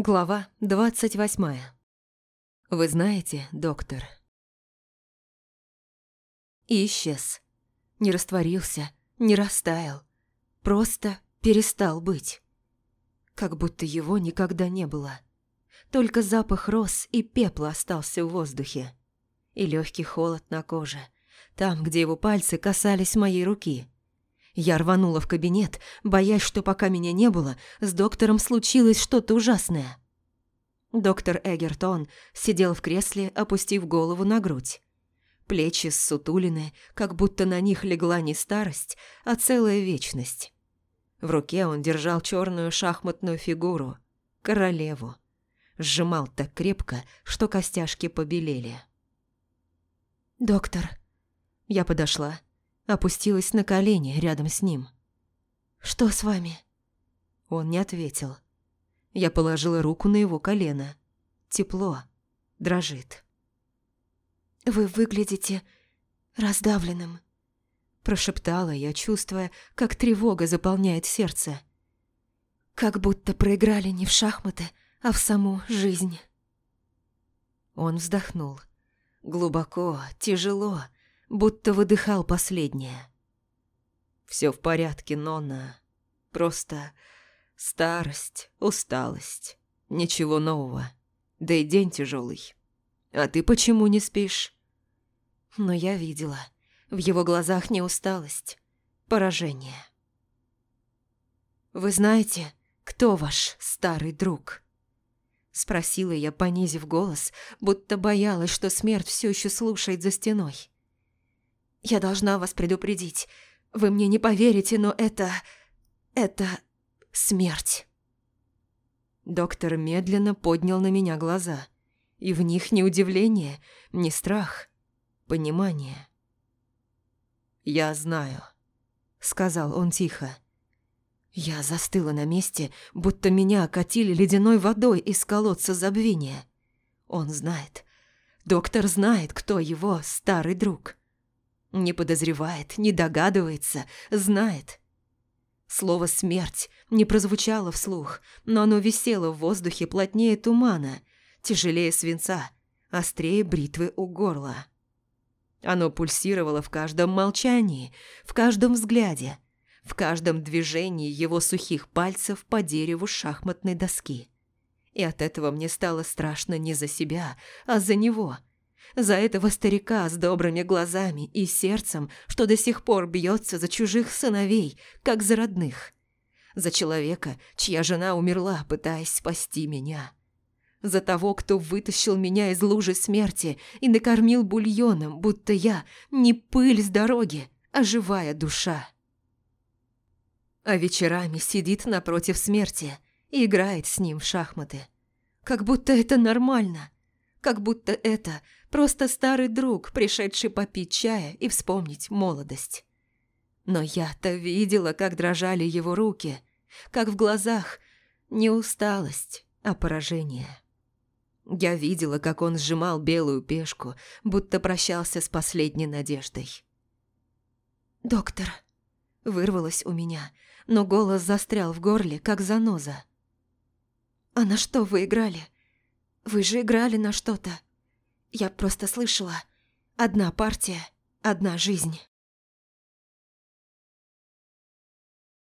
Глава двадцать восьмая. Вы знаете, доктор. Исчез. Не растворился, не растаял. Просто перестал быть. Как будто его никогда не было. Только запах роз и пепла остался в воздухе. И легкий холод на коже. Там, где его пальцы касались моей руки. Я рванула в кабинет, боясь, что пока меня не было, с доктором случилось что-то ужасное. Доктор Эгертон сидел в кресле, опустив голову на грудь. Плечи ссутулины, как будто на них легла не старость, а целая вечность. В руке он держал черную шахматную фигуру – королеву. Сжимал так крепко, что костяшки побелели. «Доктор». Я подошла опустилась на колени рядом с ним. «Что с вами?» Он не ответил. Я положила руку на его колено. Тепло. Дрожит. «Вы выглядите раздавленным», – прошептала я, чувствуя, как тревога заполняет сердце. «Как будто проиграли не в шахматы, а в саму жизнь». Он вздохнул. Глубоко, тяжело, будто выдыхал последнее. «Все в порядке, Нонна. Просто старость, усталость. Ничего нового. Да и день тяжелый. А ты почему не спишь?» Но я видела. В его глазах не усталость, поражение. «Вы знаете, кто ваш старый друг?» Спросила я, понизив голос, будто боялась, что смерть все еще слушает за стеной. Я должна вас предупредить. Вы мне не поверите, но это... это... смерть». Доктор медленно поднял на меня глаза. И в них не удивление, не страх, понимание. «Я знаю», — сказал он тихо. Я застыла на месте, будто меня окатили ледяной водой из колодца забвения. Он знает. Доктор знает, кто его старый друг. Не подозревает, не догадывается, знает. Слово «смерть» не прозвучало вслух, но оно висело в воздухе плотнее тумана, тяжелее свинца, острее бритвы у горла. Оно пульсировало в каждом молчании, в каждом взгляде, в каждом движении его сухих пальцев по дереву шахматной доски. И от этого мне стало страшно не за себя, а за него – за этого старика с добрыми глазами и сердцем, что до сих пор бьется за чужих сыновей, как за родных. За человека, чья жена умерла, пытаясь спасти меня. За того, кто вытащил меня из лужи смерти и накормил бульоном, будто я не пыль с дороги, а живая душа. А вечерами сидит напротив смерти и играет с ним в шахматы. Как будто это нормально – как будто это просто старый друг, пришедший попить чая и вспомнить молодость. Но я-то видела, как дрожали его руки, как в глазах не усталость, а поражение. Я видела, как он сжимал белую пешку, будто прощался с последней надеждой. «Доктор», — вырвалось у меня, но голос застрял в горле, как заноза. «А на что вы играли? Вы же играли на что-то. Я просто слышала. Одна партия, одна жизнь.